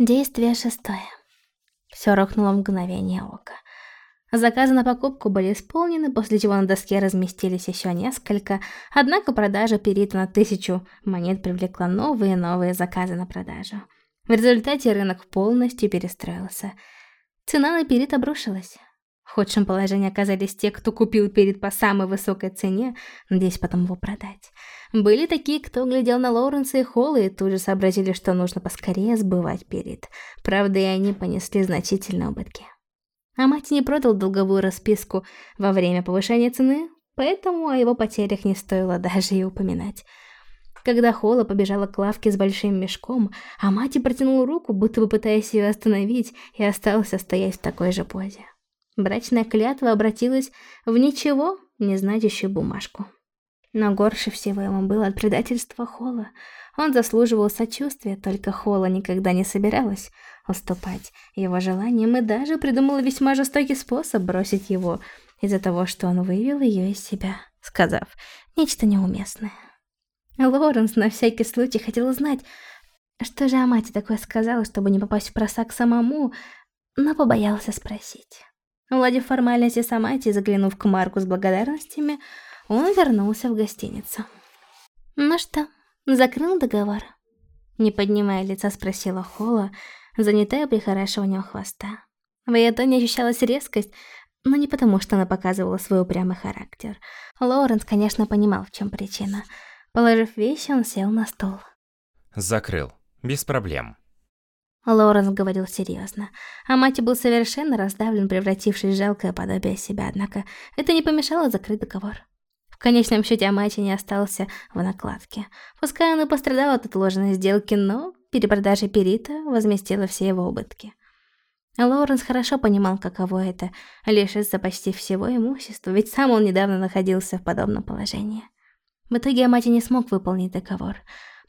Действие шестое. Все рухнуло в мгновение ока. Заказы на покупку были исполнены, после чего на доске разместились еще несколько, однако продажа перита на тысячу монет привлекла новые и новые заказы на продажу. В результате рынок полностью перестроился. Цена на перит обрушилась. В худшем положении оказались те, кто купил перед по самой высокой цене, надеясь потом его продать. Были такие, кто глядел на Лоуренса и Холла и тут же сообразили, что нужно поскорее сбывать перед. Правда, и они понесли значительные убытки. А мать не продал долговую расписку во время повышения цены, поэтому о его потерях не стоило даже и упоминать. Когда Холла побежала к лавке с большим мешком, а мать протянула руку, будто бы пытаясь ее остановить, и остался стоять в такой же позе. Брачная клятва обратилась в ничего не значащую бумажку. Но горше всего ему было от предательства Холла. Он заслуживал сочувствия, только Холла никогда не собиралась уступать его желаниям и даже придумала весьма жестокий способ бросить его из-за того, что он вывел ее из себя, сказав нечто неуместное. Лоренс на всякий случай хотел узнать, что же Амати такое сказала, чтобы не попасть в просак самому, но побоялся спросить. Уладив формальности с Амати и заглянув к Марку с благодарностями, он вернулся в гостиницу. «Ну что, закрыл договор?» Не поднимая лица, спросила Холла, занятая прихорашиванием хвоста. В ее тоне ощущалась резкость, но не потому, что она показывала свой упрямый характер. Лоуренс, конечно, понимал, в чем причина. Положив вещи, он сел на стол. «Закрыл. Без проблем». Лоренс говорил серьезно, а мать был совершенно раздавлен, превратившись в жалкое подобие себя, однако это не помешало закрыть договор. В конечном счете Амати не остался в накладке. Пускай он и пострадал от отложенной сделки, но перепродажа Перита возместила все его убытки. Лоуренс хорошо понимал, каково это — лишиться почти всего имущества, ведь сам он недавно находился в подобном положении. В итоге Амати не смог выполнить договор,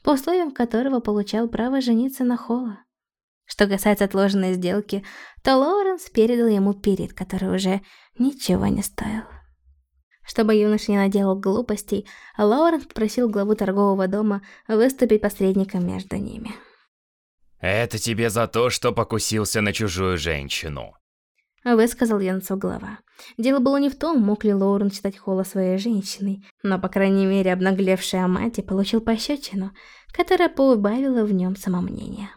по условиям которого получал право жениться на Холла. Что касается отложенной сделки, то Лоуренс передал ему перед, который уже ничего не стоил. Чтобы юноша не наделал глупостей, Лоуренс попросил главу торгового дома выступить посредником между ними. «Это тебе за то, что покусился на чужую женщину», — высказал юнцу глава. Дело было не в том, мог ли Лоурен считать Холла своей женщиной, но, по крайней мере, обнаглевший Амати получил пощечину, которая поубавила в нем самомнение.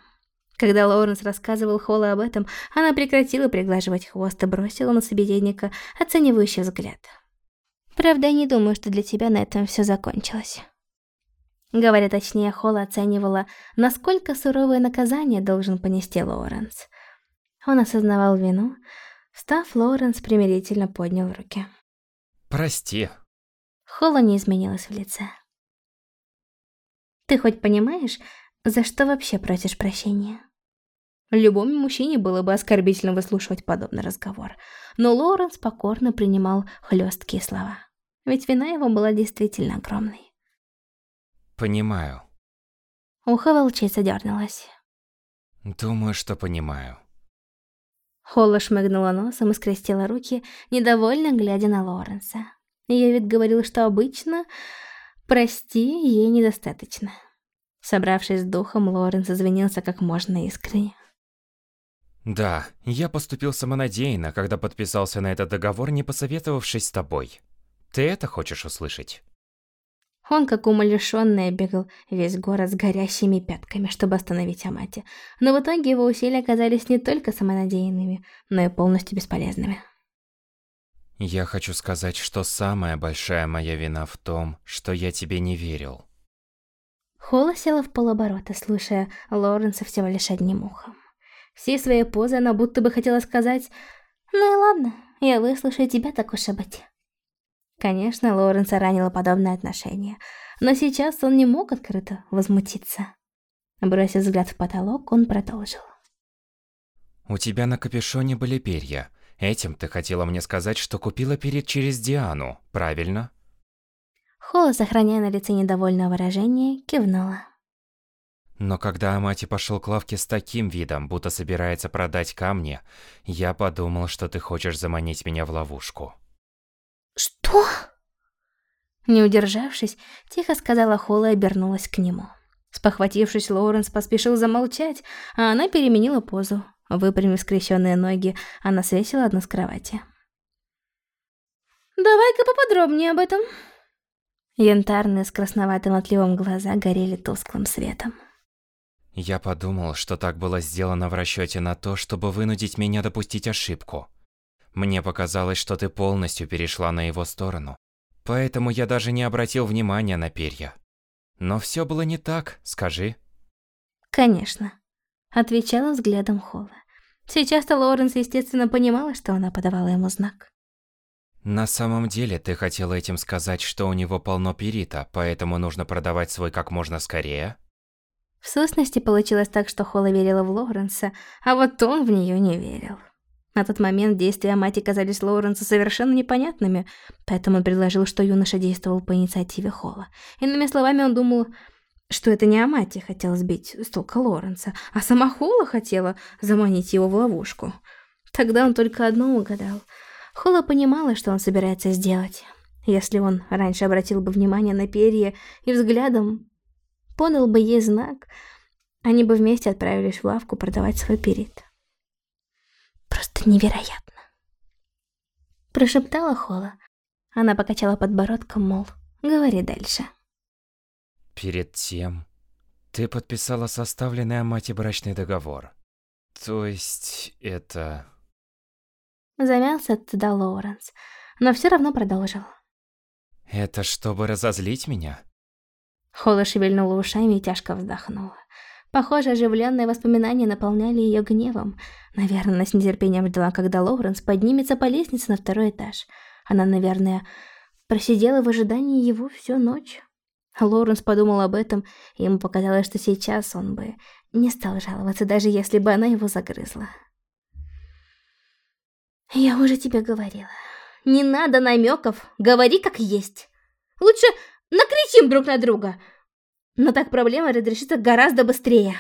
Когда Лоуренс рассказывал Холла об этом, она прекратила приглаживать хвост и бросила на собеседника оценивающий взгляд. «Правда, я не думаю, что для тебя на этом все закончилось». Говоря точнее, Холла оценивала, насколько суровое наказание должен понести Лоуренс. Он осознавал вину. Встав, Лоуренс примирительно поднял руки. «Прости». Холла не изменилась в лице. «Ты хоть понимаешь, за что вообще просишь прощения? Любому мужчине было бы оскорбительно выслушивать подобный разговор, но Лоренс покорно принимал хлесткие слова. Ведь вина его была действительно огромной. Понимаю. Ухо волчица дернулась. Думаю, что понимаю. Холла шмыгнула носом и скрестила руки, недовольно глядя на Лоренса. Ее вид говорил, что обычно «прости» ей недостаточно. Собравшись с духом, Лоренс извинился как можно искренне. Да, я поступил самонадеянно, когда подписался на этот договор, не посоветовавшись с тобой. Ты это хочешь услышать? Он, как умалишенный, бегал весь город с горящими пятками, чтобы остановить Амати. Но в итоге его усилия оказались не только самонадеянными, но и полностью бесполезными. Я хочу сказать, что самая большая моя вина в том, что я тебе не верил. Холла села в полоборота, слушая Лоренса всего лишь одним ухом. Всей своей позой она будто бы хотела сказать «Ну и ладно, я выслушаю тебя, так уж и быть». Конечно, Лоренса ранило подобное отношение, но сейчас он не мог открыто возмутиться. Бросив взгляд в потолок, он продолжил. «У тебя на капюшоне были перья. Этим ты хотела мне сказать, что купила перед через Диану, правильно?» Холла, сохраняя на лице недовольное выражение, кивнула. Но когда Амати пошел к лавке с таким видом, будто собирается продать камни, я подумал, что ты хочешь заманить меня в ловушку. Что? Не удержавшись, тихо сказала Холла и обернулась к нему. Спохватившись, Лоуренс поспешил замолчать, а она переменила позу. Выпрямив скрещенные ноги, она свесила одну с кровати. «Давай-ка поподробнее об этом». Янтарные с красноватым отливом глаза горели тусклым светом. Я подумал, что так было сделано в расчете на то, чтобы вынудить меня допустить ошибку. Мне показалось, что ты полностью перешла на его сторону. Поэтому я даже не обратил внимания на перья. Но все было не так, скажи. Конечно, отвечала взглядом Холла. Сейчас-то Лоренс, естественно, понимала, что она подавала ему знак. На самом деле, ты хотела этим сказать, что у него полно перита, поэтому нужно продавать свой как можно скорее? В сущности, получилось так, что Холла верила в Лоуренса, а вот он в нее не верил. На тот момент действия мати казались Лоуренсу совершенно непонятными, поэтому он предложил, что юноша действовал по инициативе Холла. Иными словами, он думал, что это не Амати хотел сбить с толка Лоренса, а сама Холла хотела заманить его в ловушку. Тогда он только одно угадал. Холла понимала, что он собирается сделать. Если он раньше обратил бы внимание на перья и взглядом подал бы ей знак, они бы вместе отправились в лавку продавать свой перит. Просто невероятно. Прошептала Холла. Она покачала подбородком, мол, говори дальше. Перед тем, ты подписала составленный о мате брачный договор. То есть, это... Замялся тогда Лоуренс, но все равно продолжил. Это чтобы разозлить меня? Холла шевельнула ушами и тяжко вздохнула. Похоже, оживленные воспоминания наполняли ее гневом. Наверное, она с нетерпением ждала, когда Лоуренс поднимется по лестнице на второй этаж. Она, наверное, просидела в ожидании его всю ночь. Лоуренс подумал об этом, и ему показалось, что сейчас он бы не стал жаловаться, даже если бы она его загрызла. «Я уже тебе говорила. Не надо намеков, говори как есть. Лучше накричим друг на друга, но так проблема разрешится гораздо быстрее.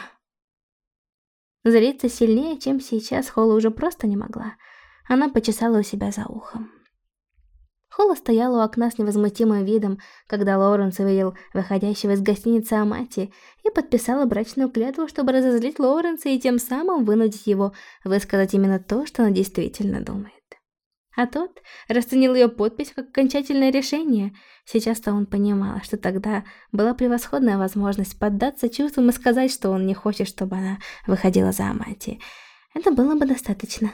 Злиться сильнее, чем сейчас, Холла уже просто не могла. Она почесала у себя за ухом. Холла стояла у окна с невозмутимым видом, когда Лоуренс увидел выходящего из гостиницы Амати и подписала брачную клятву, чтобы разозлить Лоуренса и тем самым вынудить его высказать именно то, что он действительно думает. А тот расценил ее подпись как окончательное решение. Сейчас-то он понимал, что тогда была превосходная возможность поддаться чувствам и сказать, что он не хочет, чтобы она выходила за Амати. Это было бы достаточно.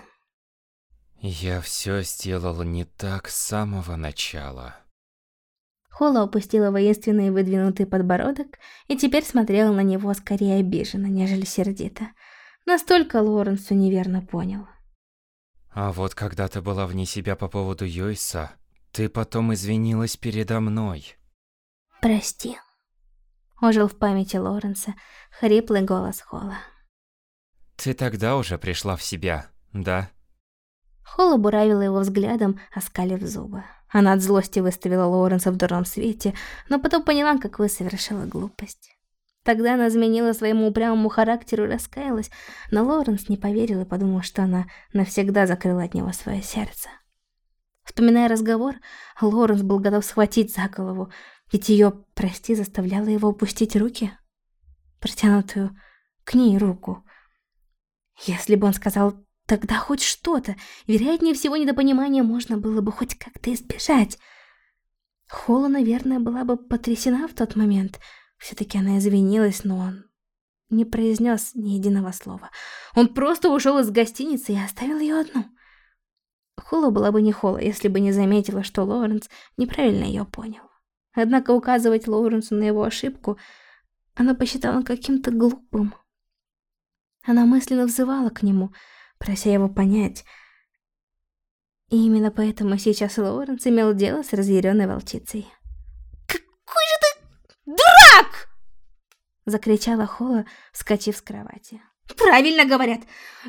Я все сделал не так с самого начала. Холла опустила воинственный выдвинутый подбородок и теперь смотрела на него скорее обиженно, нежели сердито. Настолько Лоренс все неверно понял. А вот когда ты была вне себя по поводу Йойса, ты потом извинилась передо мной. Прости. Ожил в памяти Лоренса хриплый голос Холла. Ты тогда уже пришла в себя, да? Холла буравила его взглядом, оскалив зубы. Она от злости выставила Лоуренса в дурном свете, но потом поняла, какую совершила глупость. Тогда она изменила своему упрямому характеру и раскаялась, но Лоренс не поверил и подумал, что она навсегда закрыла от него свое сердце. Вспоминая разговор, Лоренс был готов схватить за голову, ведь ее «прости» заставляла его опустить руки, протянутую к ней руку. Если бы он сказал тогда хоть что-то, вероятнее всего недопонимания можно было бы хоть как-то избежать. Холла, наверное, была бы потрясена в тот момент — все-таки она извинилась, но он не произнес ни единого слова. Он просто ушел из гостиницы и оставил ее одну. Хула была бы не Холла, если бы не заметила, что Лоуренс неправильно ее понял. Однако указывать Лоуренсу на его ошибку она посчитала каким-то глупым. Она мысленно взывала к нему, прося его понять. И именно поэтому сейчас Лоуренс имел дело с разъяренной волчицей. «Дурак!» Закричала Холла, вскочив с кровати. «Правильно говорят!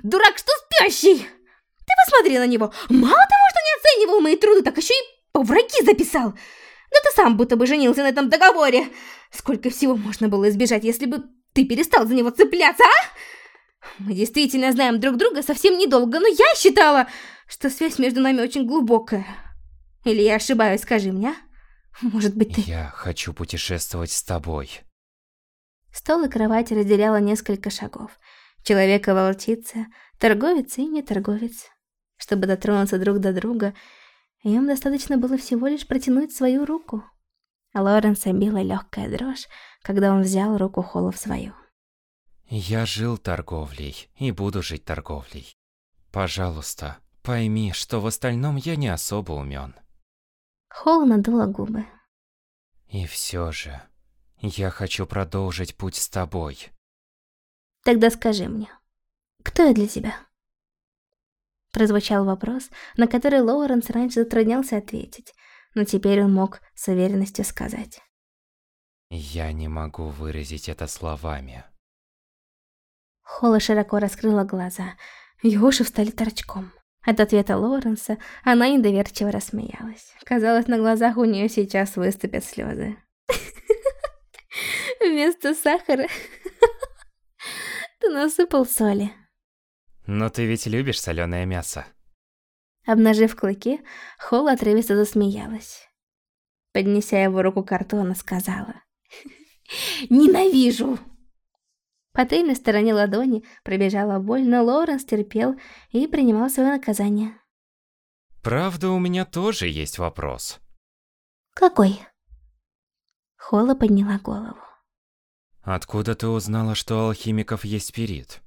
Дурак, что спящий! Ты посмотри на него! Мало того, что не оценивал мои труды, так еще и по враги записал! Да ты сам будто бы женился на этом договоре! Сколько всего можно было избежать, если бы ты перестал за него цепляться, а? Мы действительно знаем друг друга совсем недолго, но я считала, что связь между нами очень глубокая. Или я ошибаюсь, скажи мне, а? Может быть, ты... Я хочу путешествовать с тобой. Стол и кровать разделяло несколько шагов. Человек и волчица, торговец и не торговец. Чтобы дотронуться друг до друга, им достаточно было всего лишь протянуть свою руку. Лоренса била легкая дрожь, когда он взял руку Холла в свою. «Я жил торговлей и буду жить торговлей. Пожалуйста, пойми, что в остальном я не особо умен». Холл надула губы. «И все же, я хочу продолжить путь с тобой». «Тогда скажи мне, кто я для тебя?» Прозвучал вопрос, на который Лоуренс раньше затруднялся ответить, но теперь он мог с уверенностью сказать. Я не могу выразить это словами. Холла широко раскрыла глаза, ее уши встали торчком. От ответа Лоуренса она недоверчиво рассмеялась. Казалось, на глазах у нее сейчас выступят слезы. Вместо сахара ты насыпал соли. Но ты ведь любишь соленое мясо. Обнажив клыки, Холл отрывисто засмеялась. Поднеся его руку к рту, она сказала. «Ненавижу!» По тыльной стороне ладони пробежала боль, но Лоуренс терпел и принимал свое наказание. Правда, у меня тоже есть вопрос. «Какой?» Холла подняла голову. Откуда ты узнала, что у алхимиков есть спирит?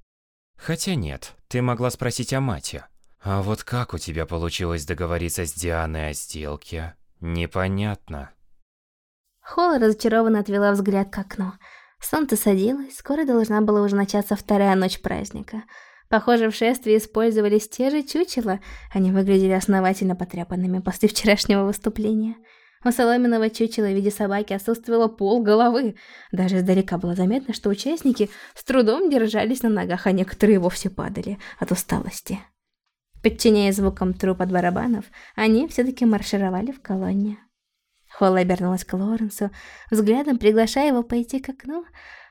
Хотя нет, ты могла спросить о мате. А вот как у тебя получилось договориться с Дианой о сделке? Непонятно. Холла разочарованно отвела взгляд к окну. Солнце садилось, скоро должна была уже начаться вторая ночь праздника. Похоже, в шествии использовались те же чучела, они выглядели основательно потрепанными после вчерашнего выступления. У соломенного чучела в виде собаки отсутствовало пол головы. Даже издалека было заметно, что участники с трудом держались на ногах, а некоторые вовсе падали от усталости. Подчиняясь звукам труп от барабанов, они все-таки маршировали в колонне. Холла обернулась к Лоренсу, взглядом приглашая его пойти к окну,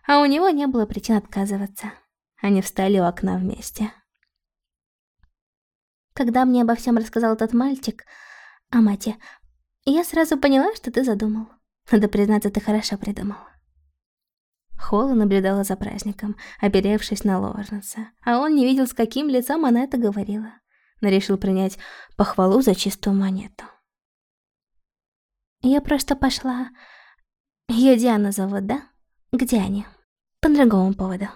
а у него не было причин отказываться. Они встали у окна вместе. Когда мне обо всем рассказал этот мальчик, Амати, я сразу поняла, что ты задумал. Надо признаться, ты хорошо придумал. Холла наблюдала за праздником, оперевшись на Лоренса, а он не видел, с каким лицом она это говорила, но решил принять похвалу за чистую монету. Я просто пошла... Ее Диана зовут, да? Где они? По другому поводу.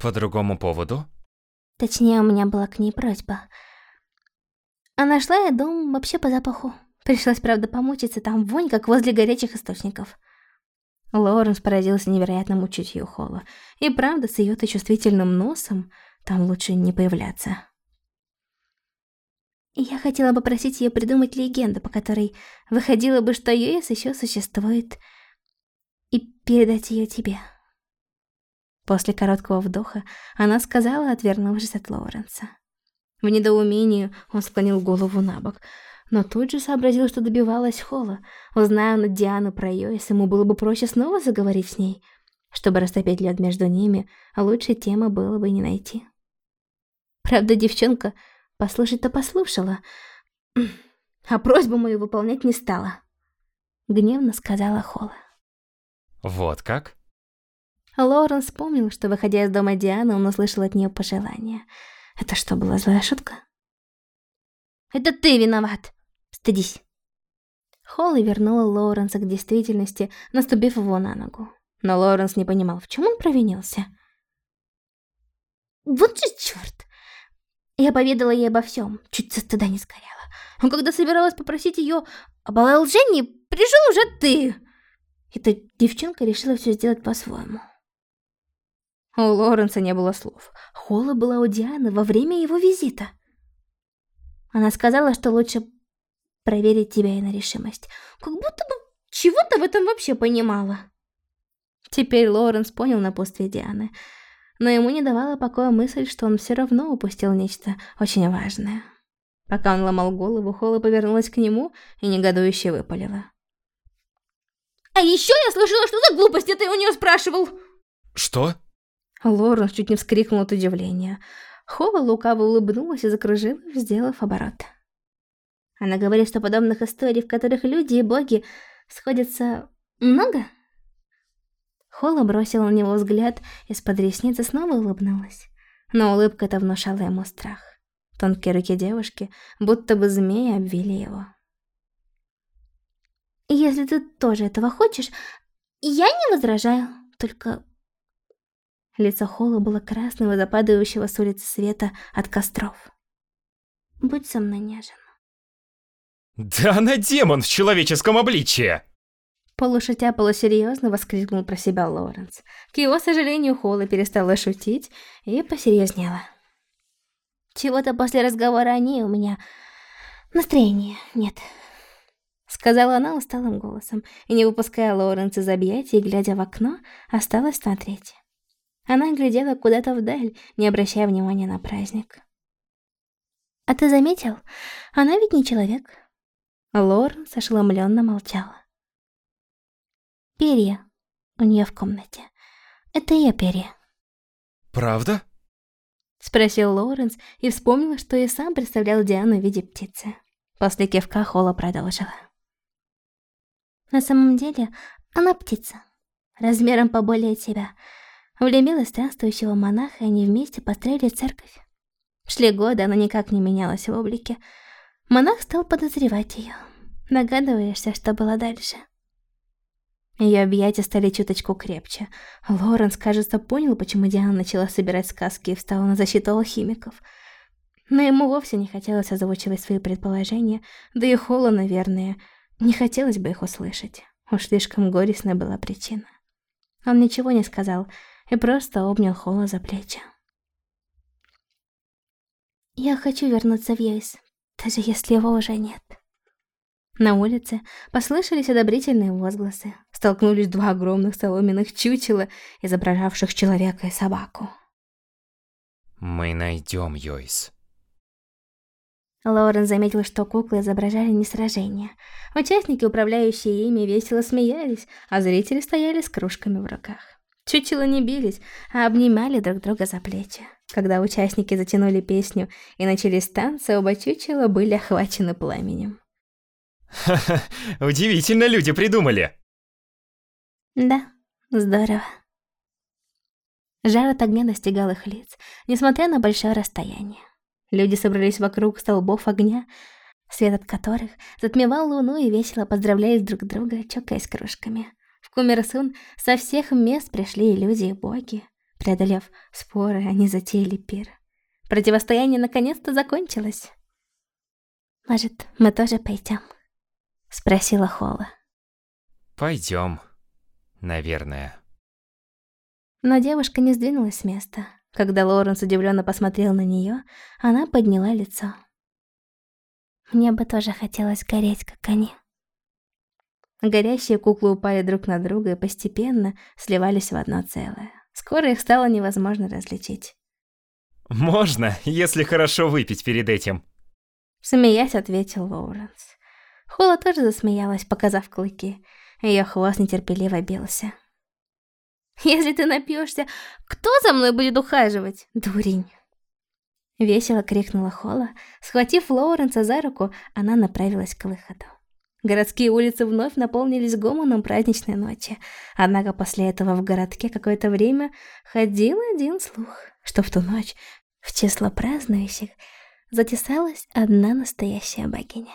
По другому поводу? Точнее, у меня была к ней просьба. А нашла я дом вообще по запаху. Пришлось, правда, помучиться, там вонь, как возле горячих источников. Лоренс поразился невероятному чутью Холла. И правда, с ее-то чувствительным носом там лучше не появляться. Я хотела бы просить ее придумать легенду, по которой выходило бы, что ЮС еще существует, и передать ее тебе. После короткого вдоха она сказала, отвернувшись от Лоуренса. В недоумении он склонил голову на бок, но тут же сообразил, что добивалась Холла. Узная на Диану про Йоис, ему было бы проще снова заговорить с ней. Чтобы растопить лед между ними, лучшей темы было бы не найти. Правда, девчонка Послушать-то послушала, а просьбу мою выполнять не стала. Гневно сказала Холла. Вот как? Лорен вспомнил, что, выходя из дома Дианы, он услышал от нее пожелание. Это что, была злая шутка? «Это ты виноват! Стыдись!» Холли вернула Лоуренса к действительности, наступив его на ногу. Но Лоуренс не понимал, в чем он провинился. «Вот же черт! Я поведала ей обо всем, чуть со стыда не сгорела. Но когда собиралась попросить ее об одолжении, пришел уже ты. Эта девчонка решила все сделать по-своему. У Лоренса не было слов. Холла была у Дианы во время его визита. Она сказала, что лучше проверить тебя и на решимость. Как будто бы чего-то в этом вообще понимала. Теперь Лоренс понял напутствие Дианы но ему не давала покоя мысль, что он все равно упустил нечто очень важное. Пока он ломал голову, Холла повернулась к нему и негодующе выпалила. «А еще я слышала, что за глупости ты у нее спрашивал!» «Что?» Лорен чуть не вскрикнул от удивления. Холла лукаво улыбнулась и закружила, сделав оборот. Она говорит, что подобных историй, в которых люди и боги сходятся, много? Холла бросила на него взгляд из-под ресниц и снова улыбнулась. Но улыбка эта внушала ему страх. Тонкие руки девушки, будто бы змеи, обвили его. «Если ты тоже этого хочешь, я не возражаю, только...» Лицо Холла было красным из-за падающего с улицы света от костров. «Будь со мной нежен». «Да она демон в человеческом обличье!» Полушутя полусерьезно воскликнул про себя Лоуренс. К его сожалению, Холла перестала шутить и посерьезнела. «Чего-то после разговора о ней у меня настроения нет», — сказала она усталым голосом, и не выпуская Лоуренса из объятий, глядя в окно, осталась смотреть. Она глядела куда-то вдаль, не обращая внимания на праздник. «А ты заметил? Она ведь не человек». Лоуренс ошеломленно молчала. Перья у нее в комнате. Это ее перья. Правда? Спросил Лоуренс и вспомнил, что и сам представлял Диану в виде птицы. После кивка Холла продолжила. На самом деле, она птица. Размером поболее тебя. Влюбилась странствующего монаха, и они вместе построили церковь. Шли годы, она никак не менялась в облике. Монах стал подозревать ее. Догадываешься, что было дальше? Ее объятия стали чуточку крепче. Лоренс, кажется, понял, почему Диана начала собирать сказки и встала на защиту алхимиков. Но ему вовсе не хотелось озвучивать свои предположения, да и Холла, наверное, не хотелось бы их услышать. Уж слишком горестная была причина. Он ничего не сказал и просто обнял Холла за плечи. «Я хочу вернуться в Йойс, даже если его уже нет». На улице послышались одобрительные возгласы. Столкнулись два огромных соломенных чучела, изображавших человека и собаку. «Мы найдем Йойс». Лорен заметил, что куклы изображали не сражение. Участники, управляющие ими, весело смеялись, а зрители стояли с кружками в руках. Чучела не бились, а обнимали друг друга за плечи. Когда участники затянули песню и начались танцы, оба чучела были охвачены пламенем. Ха-ха, удивительно люди придумали. Да, здорово. Жар от огня достигал их лиц, несмотря на большое расстояние. Люди собрались вокруг столбов огня, свет от которых затмевал луну и весело поздравляясь друг друга, чокаясь кружками. В Кумерсун со всех мест пришли и люди, и боги. Преодолев споры, они затеяли пир. Противостояние наконец-то закончилось. Может, мы тоже пойдем? Спросила Холла. Пойдем, наверное. Но девушка не сдвинулась с места. Когда Лоренс удивленно посмотрел на нее, она подняла лицо. Мне бы тоже хотелось гореть, как они. Горящие куклы упали друг на друга и постепенно сливались в одно целое. Скоро их стало невозможно различить. «Можно, если хорошо выпить перед этим», — смеясь ответил Лоуренс. Хола тоже засмеялась, показав клыки. Ее хвост нетерпеливо бился. «Если ты напьешься, кто за мной будет ухаживать, дурень?» Весело крикнула Хола. Схватив Лоуренса за руку, она направилась к выходу. Городские улицы вновь наполнились гомоном праздничной ночи. Однако после этого в городке какое-то время ходил один слух, что в ту ночь в число празднующих затесалась одна настоящая богиня.